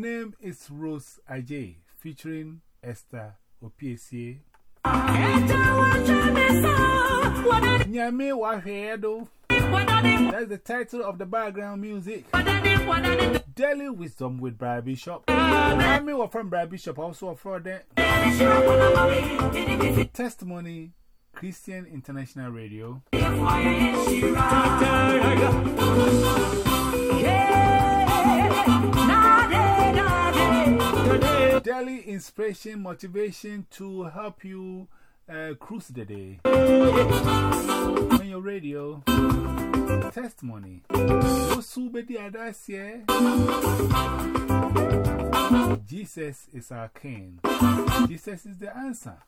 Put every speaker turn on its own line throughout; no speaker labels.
name is Rose Ajay, featuring Esther OPSA. Nyame Wahedo. That's the title of the background music. Daily Wisdom with Brad Bishop. Was from Brad Bishop, also from that. Testimony Christian International Radio. Inspiration, motivation to help you uh, cruise the day. On your radio, testimony. Jesus is our King. Jesus is the answer.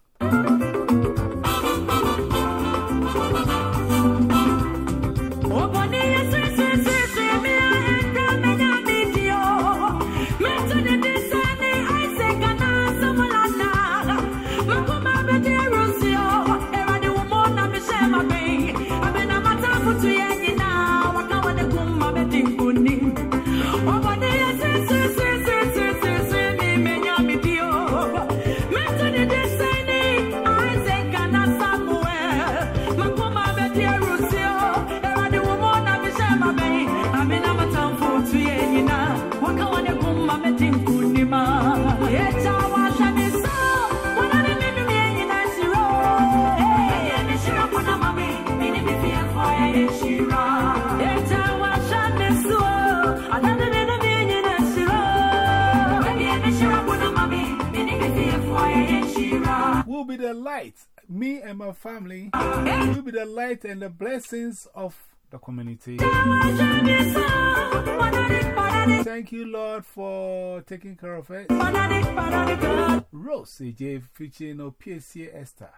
Be the light, me and my family, will be the light and the blessings of the community. Thank you, Lord, for taking care of it. Rose AJ featuring no PSC Esther.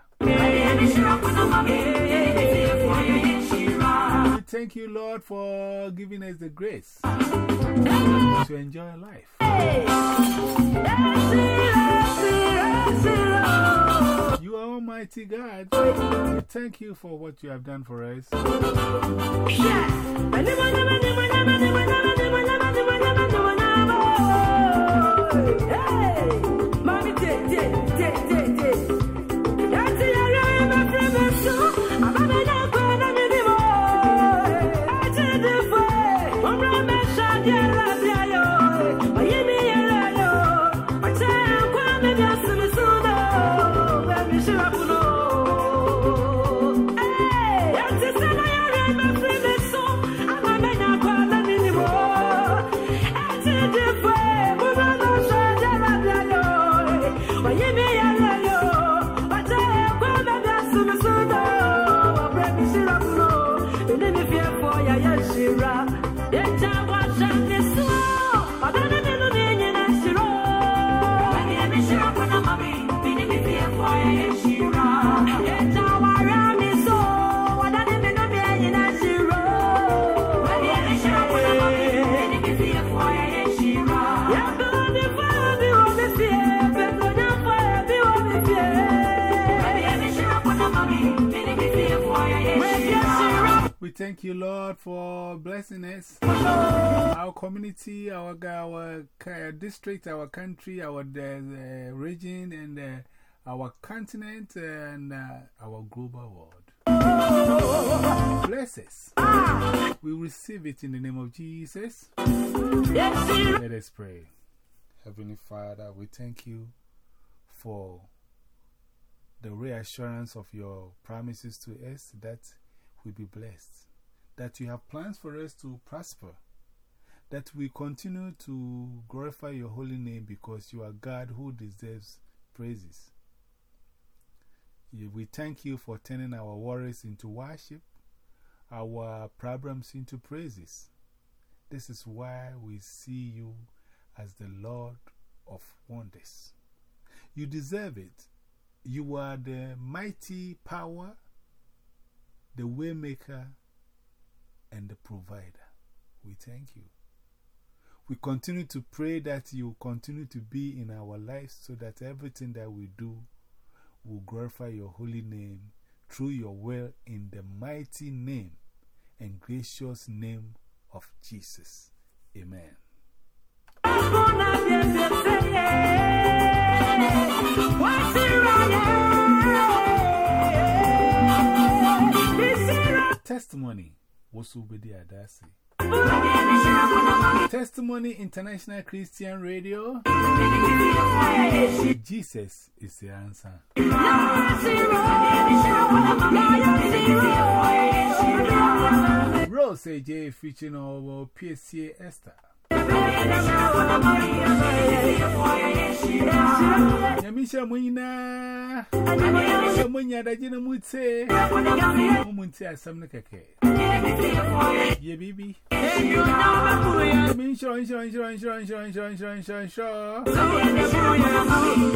Thank you, Lord, for giving us the grace to enjoy life. You are Almighty God. We thank you for what you have done for us. Thank you, Lord, for blessing us, our community, our, our district, our country, our uh, region, and uh, our continent, and uh, our global world. Bless us. We receive it in the name of Jesus. Let us pray. Heavenly Father, we thank you for the reassurance of your promises to us that we be blessed, that you have plans for us to prosper, that we continue to glorify your holy name because you are God who deserves praises. We thank you for turning our worries into worship, our problems into praises. This is why we see you as the Lord of wonders. You deserve it. You are the mighty power, the waymaker, and the provider. We thank you. We continue to pray that you continue to be in our lives so that everything that we do will glorify your holy name through your will in the mighty name and gracious name of Jesus. Amen.
Testimony was Ubedi Adasi. Testimony International Christian Radio. Jesus is the answer. Rose AJ featuring over PSA Esther. Yamisha Muina Munya Dajina Mutse Mumunti Asam Kake. Ye baby. Sure, sure, sure, sure, sure, sure, sure, sure, sure.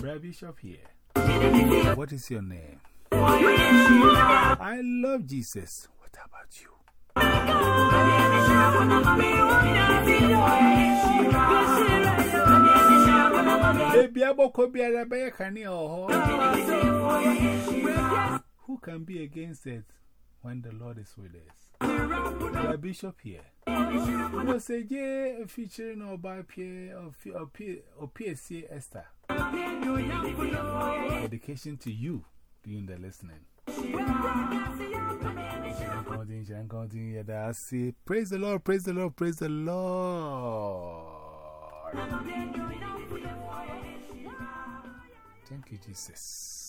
Brad Bishop here. What is your name? I love Jesus. What about you? Baby, I'm Who can be against it when the Lord is with us? The bishop here. Was a J featuring or by Pierre or PSC Esther. Dedication to you doing the listening. Praise the Lord, praise the Lord, praise the Lord. Thank you, Jesus.